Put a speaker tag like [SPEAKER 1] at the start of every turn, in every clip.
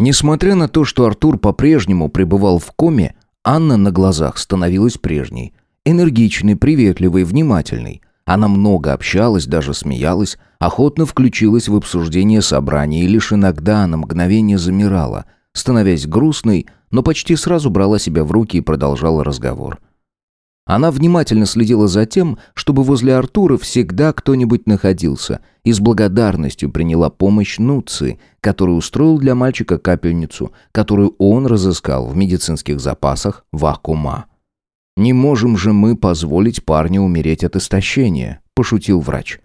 [SPEAKER 1] Несмотря на то, что Артур по-прежнему пребывал в коме, Анна на глазах становилась прежней. Энергичной, приветливой, внимательной. Она много общалась, даже смеялась, охотно включилась в обсуждение собрания и лишь иногда на мгновение замирала, становясь грустной, но почти сразу брала себя в руки и продолжала разговор. Она внимательно следила за тем, чтобы возле Артура всегда кто-нибудь находился, и с благодарностью приняла помощь Нуци, который устроил для мальчика капельницу, которую он разыскал в медицинских запасах вакуума. «Не можем же мы позволить парню умереть от истощения», – пошутил врач.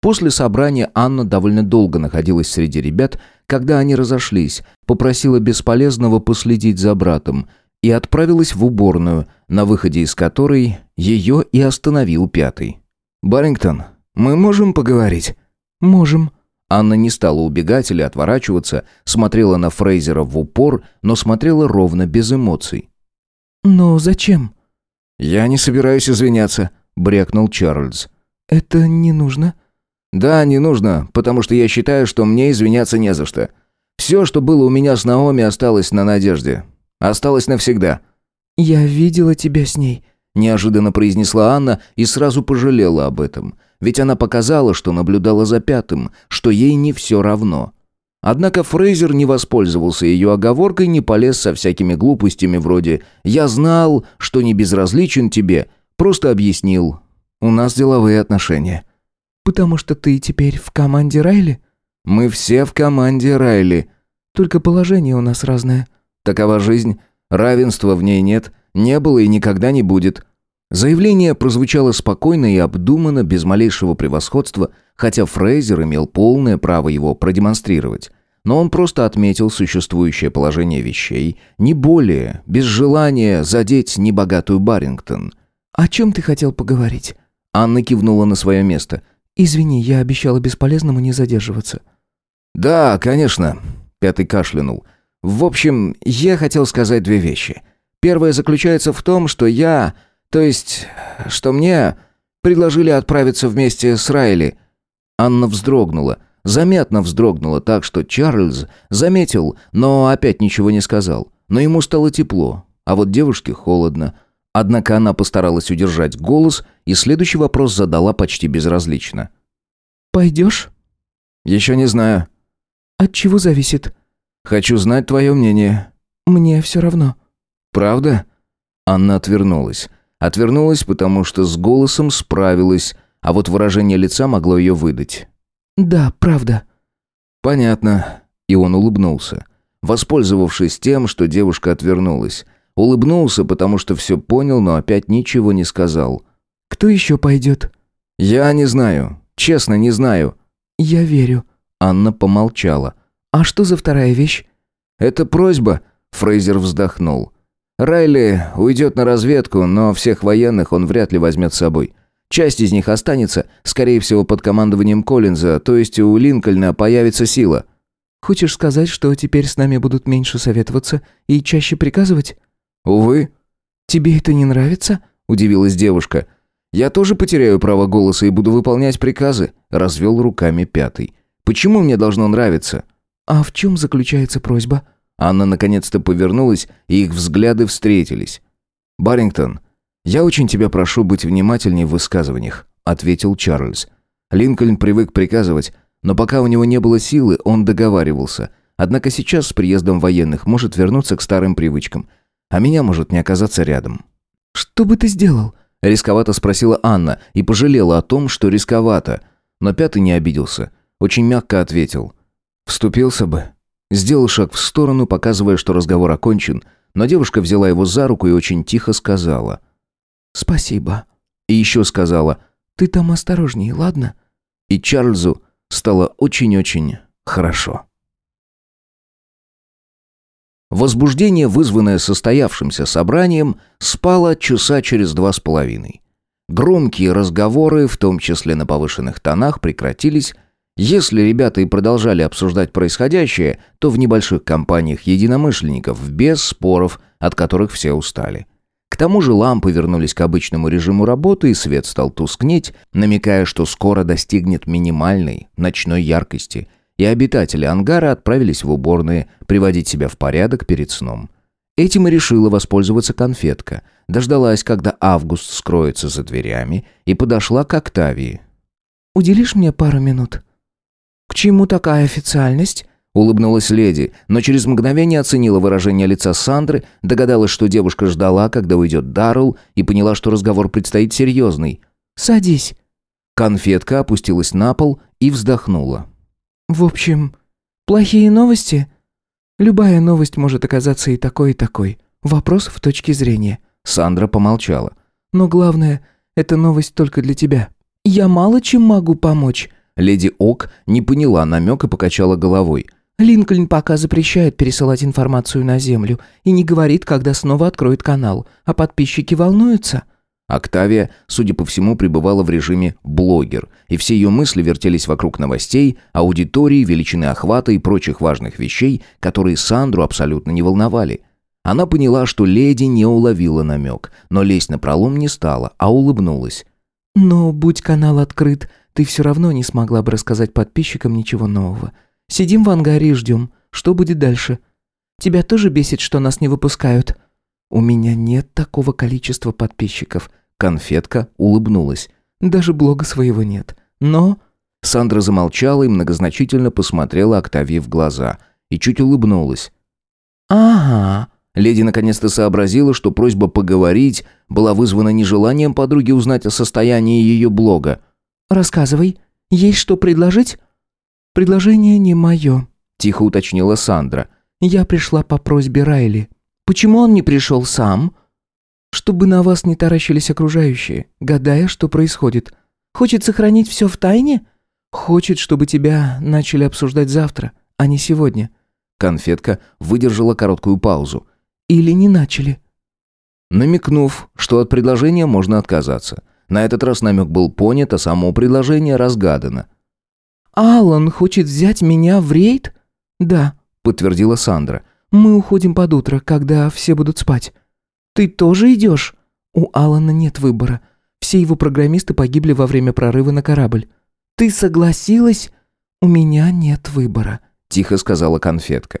[SPEAKER 1] После собрания Анна довольно долго находилась среди ребят, когда они разошлись, попросила бесполезного последить за братом – и отправилась в уборную, на выходе из которой ее и остановил пятый. «Баррингтон, мы можем поговорить?»
[SPEAKER 2] «Можем».
[SPEAKER 1] Анна не стала убегать или отворачиваться, смотрела на Фрейзера в упор, но смотрела ровно, без эмоций.
[SPEAKER 2] «Но зачем?»
[SPEAKER 1] «Я не собираюсь извиняться», — брякнул Чарльз.
[SPEAKER 2] «Это не нужно?»
[SPEAKER 1] «Да, не нужно, потому что я считаю, что мне извиняться не за что. Все, что было у меня с Наоми, осталось на надежде. Осталось навсегда».
[SPEAKER 2] «Я видела тебя с ней», –
[SPEAKER 1] неожиданно произнесла Анна и сразу пожалела об этом. Ведь она показала, что наблюдала за пятым, что ей не все равно. Однако Фрейзер не воспользовался ее оговоркой, не полез со всякими глупостями вроде «я знал, что не безразличен тебе», просто объяснил «у нас деловые отношения».
[SPEAKER 2] «Потому что ты теперь в команде Райли?»
[SPEAKER 1] «Мы все в команде Райли».
[SPEAKER 2] «Только положение у нас разное».
[SPEAKER 1] Такова жизнь. Равенства в ней нет, не было и никогда не будет. Заявление прозвучало спокойно и обдуманно, без малейшего превосходства, хотя Фрейзер имел полное право его продемонстрировать. Но он просто отметил существующее положение вещей, не более, без желания задеть небогатую Барингтон.
[SPEAKER 2] «О чем ты хотел поговорить?»
[SPEAKER 1] Анна кивнула на свое место.
[SPEAKER 2] «Извини, я обещала бесполезному не задерживаться».
[SPEAKER 1] «Да, конечно», — Пятый кашлянул. В общем, я хотел сказать две вещи. Первая заключается в том, что я, то есть, что мне предложили отправиться вместе с Райли. Анна вздрогнула, заметно вздрогнула так, что Чарльз заметил, но опять ничего не сказал. Но ему стало тепло, а вот девушке холодно. Однако она постаралась удержать голос, и следующий вопрос задала почти безразлично.
[SPEAKER 2] «Пойдешь?»
[SPEAKER 1] «Еще не знаю».
[SPEAKER 2] «От чего зависит?»
[SPEAKER 1] Хочу знать твое мнение».
[SPEAKER 2] «Мне все равно».
[SPEAKER 1] «Правда?» Анна отвернулась. Отвернулась, потому что с голосом справилась, а вот выражение лица могло ее выдать.
[SPEAKER 2] «Да, правда».
[SPEAKER 1] «Понятно». И он улыбнулся, воспользовавшись тем, что девушка отвернулась. Улыбнулся, потому что все понял, но опять ничего не сказал.
[SPEAKER 2] «Кто еще пойдет?»
[SPEAKER 1] «Я не знаю. Честно, не знаю».
[SPEAKER 2] «Я верю».
[SPEAKER 1] Анна помолчала.
[SPEAKER 2] «А что за вторая вещь?»
[SPEAKER 1] «Это просьба», — Фрейзер вздохнул. «Райли уйдет на разведку, но всех военных он вряд ли возьмет с собой. Часть из них останется, скорее всего, под командованием Коллинза, то есть у Линкольна появится сила».
[SPEAKER 2] «Хочешь сказать, что теперь с нами будут меньше советоваться и чаще приказывать?»
[SPEAKER 1] «Увы».
[SPEAKER 2] «Тебе это не нравится?»
[SPEAKER 1] – удивилась девушка. «Я тоже потеряю право голоса и буду выполнять приказы», – развел руками пятый. «Почему мне должно нравиться?»
[SPEAKER 2] «А в чем заключается просьба?»
[SPEAKER 1] Анна наконец-то повернулась, и их взгляды встретились. «Баррингтон, я очень тебя прошу быть внимательнее в высказываниях», — ответил Чарльз. Линкольн привык приказывать, но пока у него не было силы, он договаривался. Однако сейчас с приездом военных может вернуться к старым привычкам, а меня может не оказаться рядом.
[SPEAKER 2] «Что бы ты сделал?»
[SPEAKER 1] — рисковато спросила Анна и пожалела о том, что рисковато. Но Пятый не обиделся. Очень мягко ответил — Вступился бы. Сделал шаг в сторону, показывая, что разговор окончен, но девушка взяла его за руку и очень тихо сказала.
[SPEAKER 2] «Спасибо».
[SPEAKER 1] И еще сказала.
[SPEAKER 2] «Ты там осторожней, ладно?»
[SPEAKER 1] И Чарльзу стало очень-очень хорошо. Возбуждение, вызванное состоявшимся собранием, спало часа через два с половиной. Громкие разговоры, в том числе на повышенных тонах, прекратились, если ребята и продолжали обсуждать происходящее, то в небольших компаниях единомышленников, без споров, от которых все устали. К тому же лампы вернулись к обычному режиму работы, и свет стал тускнеть, намекая, что скоро достигнет минимальной ночной яркости. и обитатели ангара отправились в уборные приводить себя в порядок перед сном. Этим и решила воспользоваться конфетка. Дождалась, когда Август скроется за дверями, и подошла к Октавии.
[SPEAKER 2] «Уделишь мне пару минут?» «К чему такая официальность?»
[SPEAKER 1] Улыбнулась леди, но через мгновение оценила выражение лица Сандры, догадалась, что девушка ждала, когда уйдет Даррелл, и поняла, что разговор предстоит серьезный.
[SPEAKER 2] «Садись».
[SPEAKER 1] Конфетка опустилась на пол и вздохнула.
[SPEAKER 2] «В общем, плохие новости?» «Любая новость может оказаться и такой, и такой. Вопрос в точке зрения».
[SPEAKER 1] Сандра помолчала.
[SPEAKER 2] «Но главное, это новость только для тебя. Я мало чем могу помочь».
[SPEAKER 1] Леди Ок не поняла намек и покачала головой.
[SPEAKER 2] Линкольн пока запрещает пересылать информацию на Землю и не говорит, когда снова откроет канал, а подписчики волнуются.
[SPEAKER 1] Октавия, судя по всему, пребывала в режиме «блогер», и все ее мысли вертелись вокруг новостей, аудитории, величины охвата и прочих важных вещей, которые Сандру абсолютно не волновали. Она поняла, что леди не уловила намек, но лезть на пролом не стала, а улыбнулась.
[SPEAKER 2] «Но будь канал открыт, ты все равно не смогла бы рассказать подписчикам ничего нового. Сидим в ангаре и ждем. Что будет дальше? Тебя тоже бесит, что нас не выпускают?» «У меня нет такого количества подписчиков».
[SPEAKER 1] Конфетка улыбнулась.
[SPEAKER 2] «Даже блога своего нет. Но...»
[SPEAKER 1] Сандра замолчала и многозначительно посмотрела Октавии в глаза. И чуть улыбнулась.
[SPEAKER 2] «Ага».
[SPEAKER 1] Леди наконец-то сообразила, что просьба поговорить была вызвана нежеланием подруги узнать о состоянии ее блога.
[SPEAKER 2] «Рассказывай. Есть что предложить?» «Предложение не мое», — тихо уточнила Сандра. «Я пришла по просьбе Райли». «Почему он не пришел сам?» «Чтобы на вас не таращились окружающие, гадая, что происходит. Хочет сохранить все в тайне?» «Хочет, чтобы тебя начали обсуждать завтра, а не сегодня».
[SPEAKER 1] Конфетка выдержала короткую паузу.
[SPEAKER 2] «Или не начали».
[SPEAKER 1] Намекнув, что от предложения можно отказаться. На этот раз намек был понят, а само предложение разгадано.
[SPEAKER 2] «Алан хочет взять меня в рейд?» «Да», — подтвердила Сандра. «Мы уходим под утро, когда все будут спать». «Ты тоже идешь?» «У Алана нет выбора. Все его программисты погибли во время прорыва на корабль». «Ты согласилась?» «У меня нет выбора», — тихо сказала конфетка.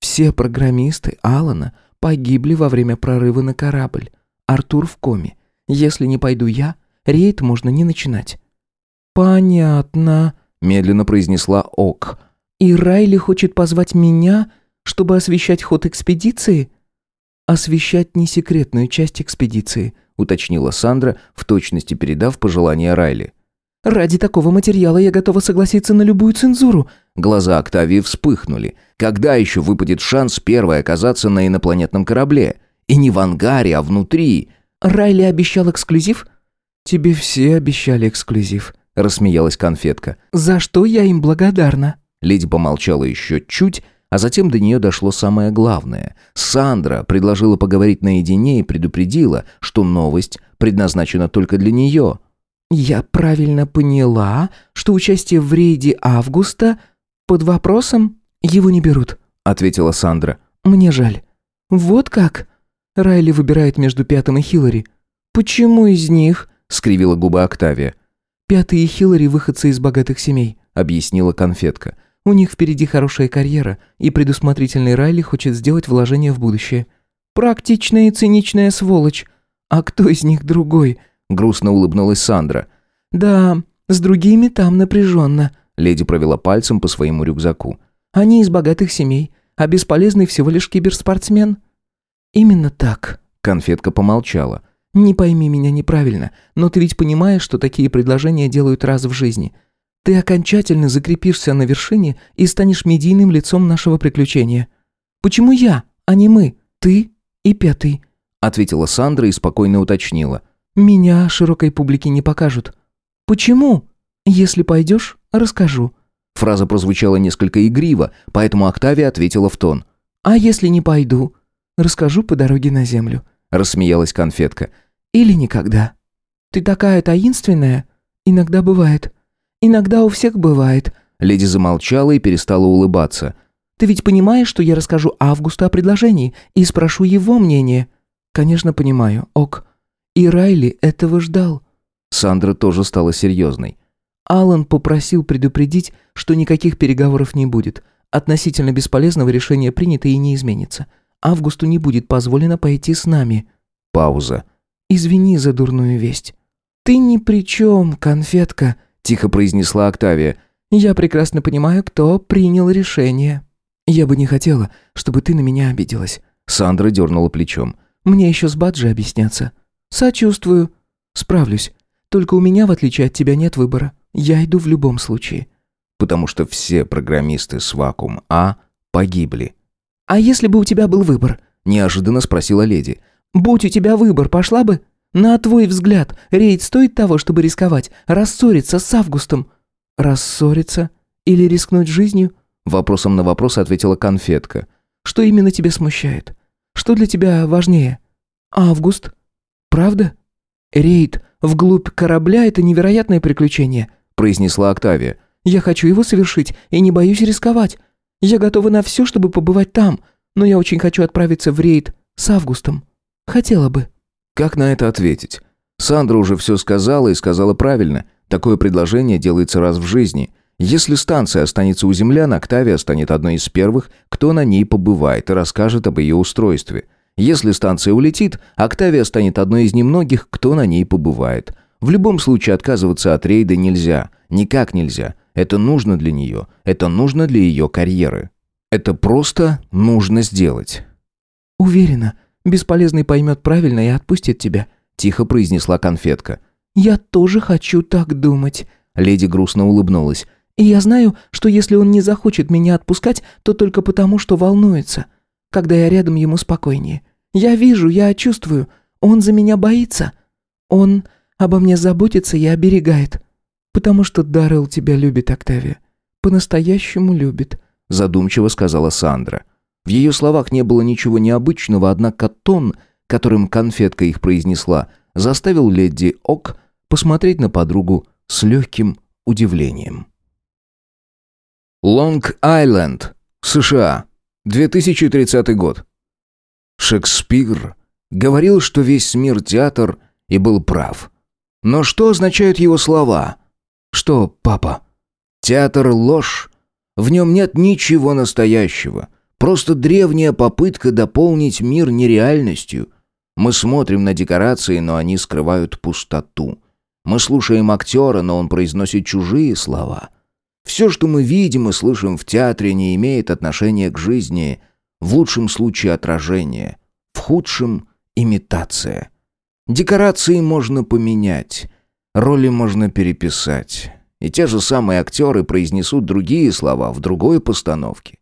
[SPEAKER 2] «Все программисты Алана погибли во время прорыва на корабль. Артур в коме. Если не пойду я, рейд можно не начинать». «Понятно», медленно произнесла Ок. «И Райли хочет позвать меня, чтобы освещать ход экспедиции?» «Освещать не секретную часть экспедиции», уточнила Сандра, в точности передав пожелание Райли. «Ради такого материала я готова согласиться на любую цензуру».
[SPEAKER 1] Глаза Октавии вспыхнули. «Когда еще выпадет шанс первой оказаться на инопланетном корабле? И не в ангаре, а внутри?»
[SPEAKER 2] «Райли обещал эксклюзив?» «Тебе все обещали эксклюзив», — рассмеялась конфетка. «За что я им благодарна?»
[SPEAKER 1] Леди помолчала еще чуть, а затем до нее дошло самое главное. Сандра предложила поговорить наедине и предупредила, что новость предназначена только для нее.
[SPEAKER 2] «Я правильно поняла, что участие в рейде Августа под вопросом его не берут», — ответила Сандра. «Мне жаль». «Вот как?» Райли выбирает между Пятым и Хиллари. «Почему из них?» — скривила губы Октавия. «Пятый и Хиллари – выходцы из богатых семей», – объяснила конфетка. «У них впереди хорошая карьера, и предусмотрительный Райли хочет сделать вложение в будущее». «Практичная и циничная сволочь. А кто из них другой?» – грустно улыбнулась Сандра. «Да, с другими там напряженно», – леди провела пальцем по своему рюкзаку. «Они из богатых семей, а бесполезный всего лишь киберспортсмен». «Именно так», – конфетка помолчала – не пойми меня неправильно, но ты ведь понимаешь, что такие предложения делают раз в жизни. Ты окончательно закрепишься на вершине и станешь медийным лицом нашего приключения. Почему я, а не мы? Ты и пятый?» Ответила Сандра и спокойно уточнила. «Меня широкой публике не покажут». «Почему?» «Если пойдешь, расскажу».
[SPEAKER 1] Фраза прозвучала несколько игриво, поэтому Октавия ответила в тон.
[SPEAKER 2] «А если не пойду?» «Расскажу по дороге на землю», — рассмеялась конфетка. Или никогда. Ты такая таинственная. Иногда бывает. Иногда у всех бывает.
[SPEAKER 1] Леди замолчала и перестала улыбаться.
[SPEAKER 2] Ты ведь понимаешь, что я расскажу Августу о предложении и спрошу его мнение? Конечно, понимаю. Ок. И Райли этого ждал.
[SPEAKER 1] Сандра тоже стала серьезной.
[SPEAKER 2] Алан попросил предупредить, что никаких переговоров не будет. Относительно бесполезного решения принято и не изменится. Августу не будет позволено пойти с нами.
[SPEAKER 1] Пауза.
[SPEAKER 2] Извини за дурную весть. Ты ни при чем, конфетка, тихо произнесла Октавия. Я прекрасно понимаю, кто принял решение. Я бы не хотела, чтобы ты на меня обиделась.
[SPEAKER 1] Сандра дернула плечом.
[SPEAKER 2] Мне еще с Баджи объясняться. Сочувствую. Справлюсь. Только у меня, в отличие от тебя, нет выбора. Я иду в любом случае.
[SPEAKER 1] Потому что все программисты с Вакуум А погибли.
[SPEAKER 2] А если бы у тебя был выбор?
[SPEAKER 1] Неожиданно спросила леди.
[SPEAKER 2] Будь у тебя выбор, пошла бы? На твой взгляд, рейд стоит того, чтобы рисковать, рассориться с Августом? Рассориться? Или рискнуть жизнью? Вопросом на вопрос ответила конфетка. Что именно тебя смущает? Что для тебя важнее? Август? Правда? Рейд вглубь корабля — это невероятное приключение», — произнесла Октавия. «Я хочу его совершить и не боюсь рисковать. Я готова на все, чтобы побывать там, но я очень хочу отправиться в рейд с Августом. Хотела бы».
[SPEAKER 1] Как на это ответить? Сандра уже все сказала и сказала правильно. Такое предложение делается раз в жизни. Если станция останется у землян, Октавия станет одной из первых, кто на ней побывает и расскажет об ее устройстве. Если станция улетит, Октавия станет одной из немногих, кто на ней побывает. В любом случае отказываться от рейда нельзя. Никак нельзя. Это нужно для нее. Это нужно для ее карьеры. Это просто нужно сделать.
[SPEAKER 2] «Уверена, бесполезный поймет правильно и отпустит тебя», — тихо произнесла конфетка. «Я тоже хочу так думать», — леди грустно улыбнулась. «И я знаю, что если он не захочет меня отпускать, то только потому, что волнуется. Когда я рядом, ему спокойнее. Я вижу, я чувствую. Он за меня боится. Он обо мне заботится и оберегает. Потому что Даррелл тебя любит, Октавия. По-настоящему любит», — задумчиво сказала Сандра.
[SPEAKER 1] В ее словах не было ничего необычного, однако тон, которым конфетка их произнесла, заставил леди Ок посмотреть на подругу с легким удивлением. Лонг-Айленд, США. 2030 год. Шекспир говорил, что весь мир театр, и был прав. Но что означают его слова? Что, папа? Театр — ложь. В нем нет ничего настоящего. Просто древняя попытка дополнить мир нереальностью. Мы смотрим на декорации, но они скрывают пустоту. Мы слушаем актера, но он произносит чужие слова. Все, что мы видим и слышим в театре, не имеет отношения к жизни, в лучшем случае отражение, в худшем – имитация. Декорации можно поменять, роли можно переписать, и те же самые актеры произнесут другие слова в другой постановке.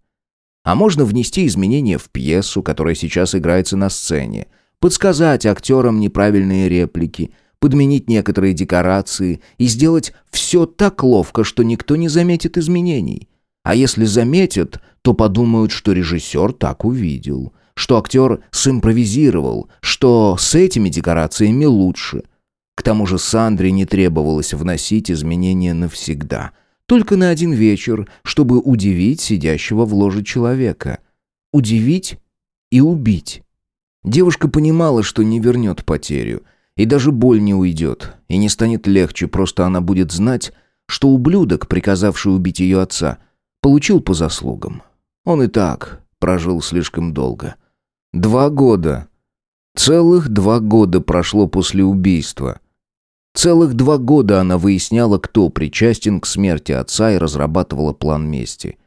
[SPEAKER 1] А можно внести изменения в пьесу, которая сейчас играется на сцене, подсказать актерам неправильные реплики – подменить некоторые декорации и сделать все так ловко, что никто не заметит изменений. А если заметят, то подумают, что режиссер так увидел, что актер симпровизировал, что с этими декорациями лучше. К тому же Сандре не требовалось вносить изменения навсегда, только на один вечер, чтобы удивить сидящего в ложе человека. Удивить и убить. Девушка понимала, что не вернет потерю, и даже боль не уйдет, и не станет легче, просто она будет знать, что ублюдок, приказавший убить ее отца, получил по заслугам. Он и так прожил слишком долго. Два года. Целых два года прошло после убийства. Целых два года она выясняла, кто причастен к смерти отца и разрабатывала план мести.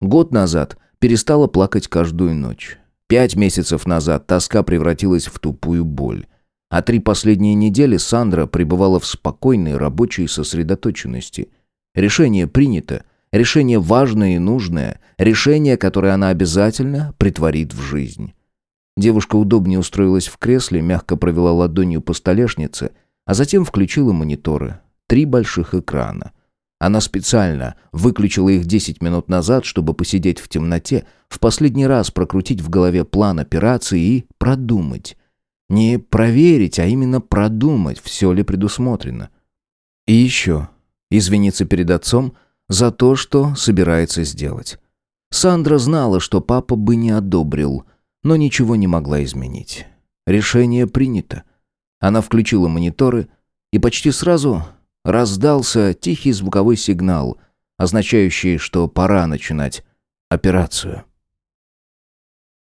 [SPEAKER 1] Год назад перестала плакать каждую ночь. Пять месяцев назад тоска превратилась в тупую боль. А три последние недели Сандра пребывала в спокойной рабочей сосредоточенности. Решение принято, решение важное и нужное, решение, которое она обязательно притворит в жизнь. Девушка удобнее устроилась в кресле, мягко провела ладонью по столешнице, а затем включила мониторы. Три больших экрана. Она специально выключила их 10 минут назад, чтобы посидеть в темноте, в последний раз прокрутить в голове план операции и продумать, не проверить, а именно продумать, все ли предусмотрено. И еще извиниться перед отцом за то, что собирается сделать. Сандра знала, что папа бы не одобрил, но ничего не могла изменить. Решение принято. Она включила мониторы и почти сразу раздался тихий звуковой сигнал, означающий, что пора начинать операцию.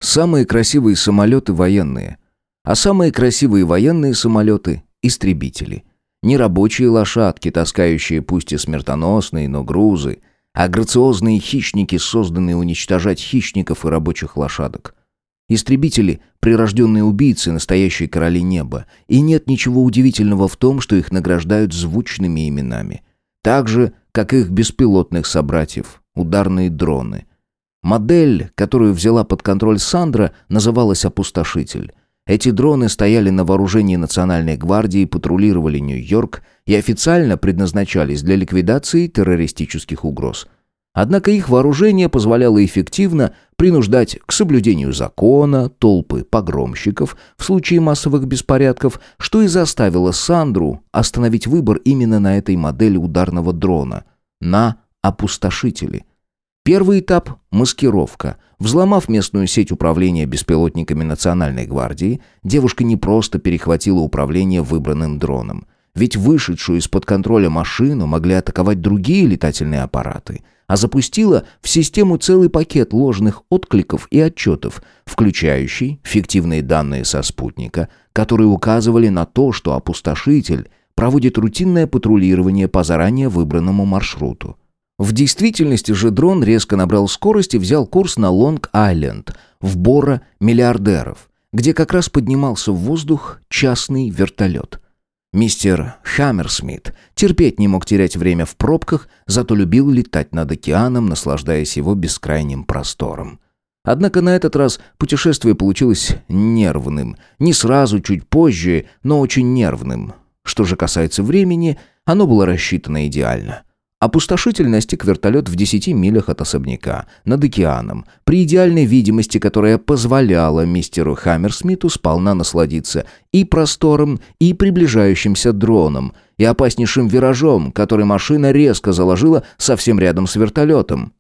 [SPEAKER 1] Самые красивые самолеты военные, а самые красивые военные самолеты – истребители. Не рабочие лошадки, таскающие пусть и смертоносные, но грузы, а грациозные хищники, созданные уничтожать хищников и рабочих лошадок. Истребители – прирожденные убийцы, настоящие короли неба, и нет ничего удивительного в том, что их награждают звучными именами. Так же, как их беспилотных собратьев – ударные дроны. Модель, которую взяла под контроль Сандра, называлась «Опустошитель». Эти дроны стояли на вооружении Национальной гвардии, патрулировали Нью-Йорк и официально предназначались для ликвидации террористических угроз. Однако их вооружение позволяло эффективно принуждать к соблюдению закона толпы погромщиков в случае массовых беспорядков, что и заставило Сандру остановить выбор именно на этой модели ударного дрона – на опустошители – Первый этап – маскировка. Взломав местную сеть управления беспилотниками Национальной гвардии, девушка не просто перехватила управление выбранным дроном. Ведь вышедшую из-под контроля машину могли атаковать другие летательные аппараты, а запустила в систему целый пакет ложных откликов и отчетов, включающий фиктивные данные со спутника, которые указывали на то, что опустошитель проводит рутинное патрулирование по заранее выбранному маршруту. В действительности же дрон резко набрал скорость и взял курс на Лонг-Айленд, в Бора миллиардеров, где как раз поднимался в воздух частный вертолет. Мистер Хаммерсмит терпеть не мог терять время в пробках, зато любил летать над океаном, наслаждаясь его бескрайним простором. Однако на этот раз путешествие получилось нервным. Не сразу, чуть позже, но очень нервным. Что же касается времени, оно было рассчитано идеально. Опустошитель настиг вертолет в 10 милях от особняка, над океаном, при идеальной видимости, которая позволяла мистеру Хаммерсмиту сполна насладиться и простором, и приближающимся дроном, и опаснейшим виражом, который машина резко заложила совсем рядом с вертолетом.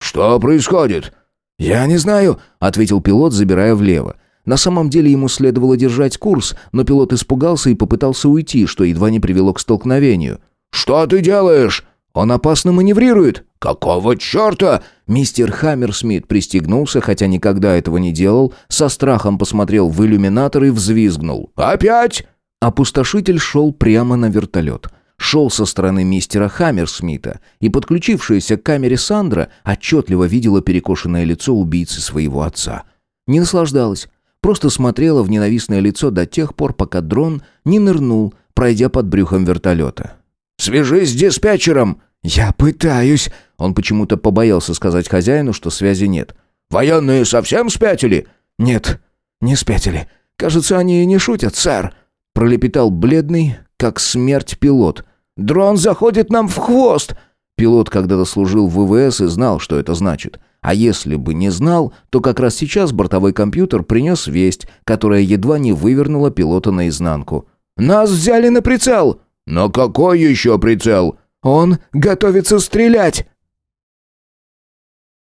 [SPEAKER 3] «Что происходит?»
[SPEAKER 1] «Я не знаю», — ответил пилот, забирая влево. На самом деле ему следовало держать курс, но пилот испугался и попытался уйти, что едва не привело к столкновению.
[SPEAKER 3] «Что ты делаешь?»
[SPEAKER 1] Он опасно маневрирует.
[SPEAKER 3] Какого черта?
[SPEAKER 1] Мистер Хаммерсмит пристегнулся, хотя никогда этого не делал, со страхом посмотрел в иллюминатор и взвизгнул.
[SPEAKER 3] Опять?
[SPEAKER 1] Опустошитель шел прямо на вертолет. Шел со стороны мистера Хаммерсмита, и подключившаяся к камере Сандра отчетливо видела перекошенное лицо убийцы своего отца. Не наслаждалась, просто смотрела в ненавистное лицо до тех пор, пока дрон не нырнул, пройдя под брюхом вертолета.
[SPEAKER 3] Свяжись с диспетчером!»
[SPEAKER 1] «Я пытаюсь!» Он почему-то побоялся сказать хозяину, что связи нет.
[SPEAKER 3] «Военные совсем спятили?»
[SPEAKER 1] «Нет, не спятили. Кажется, они и не шутят, сэр!» Пролепетал бледный, как смерть пилот.
[SPEAKER 3] «Дрон заходит нам в хвост!»
[SPEAKER 1] Пилот когда-то служил в ВВС и знал, что это значит. А если бы не знал, то как раз сейчас бортовой компьютер принес весть, которая едва не вывернула пилота наизнанку.
[SPEAKER 3] «Нас взяли на прицел!» «Но какой еще прицел?»
[SPEAKER 1] «Он готовится стрелять!»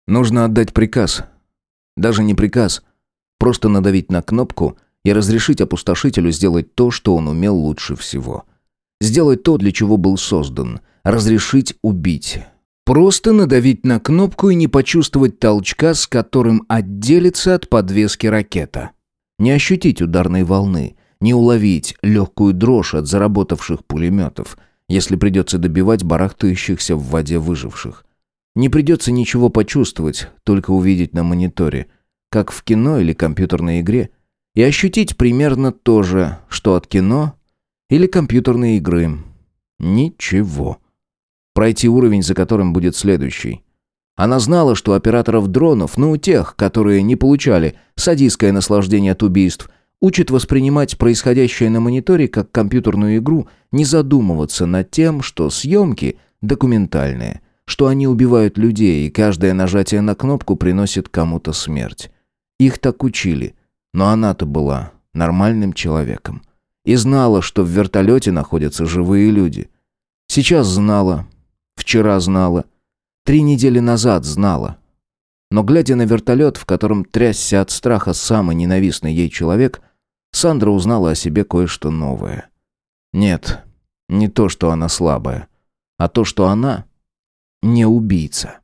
[SPEAKER 1] Нужно отдать приказ. Даже не приказ. Просто надавить на кнопку и разрешить опустошителю сделать то, что он умел лучше всего. Сделать то, для чего был создан. Разрешить убить. Просто надавить на кнопку и не почувствовать толчка, с которым отделится от подвески ракета. Не ощутить ударной волны не уловить легкую дрожь от заработавших пулеметов, если придется добивать барахтающихся в воде выживших. Не придется ничего почувствовать, только увидеть на мониторе, как в кино или компьютерной игре, и ощутить примерно то же, что от кино или компьютерной игры. Ничего. Пройти уровень, за которым будет следующий. Она знала, что операторов дронов, ну, тех, которые не получали садистское наслаждение от убийств – Учит воспринимать происходящее на мониторе как компьютерную игру, не задумываться над тем, что съемки документальные, что они убивают людей, и каждое нажатие на кнопку приносит кому-то смерть. Их так учили, но она-то была нормальным человеком. И знала, что в вертолете находятся живые люди. Сейчас знала, вчера знала, три недели назад знала. Но глядя на вертолет, в котором трясся от страха самый ненавистный ей человек, Сандра узнала о себе кое-что новое. Нет, Не то, что она слабая, а то, что она не убийца.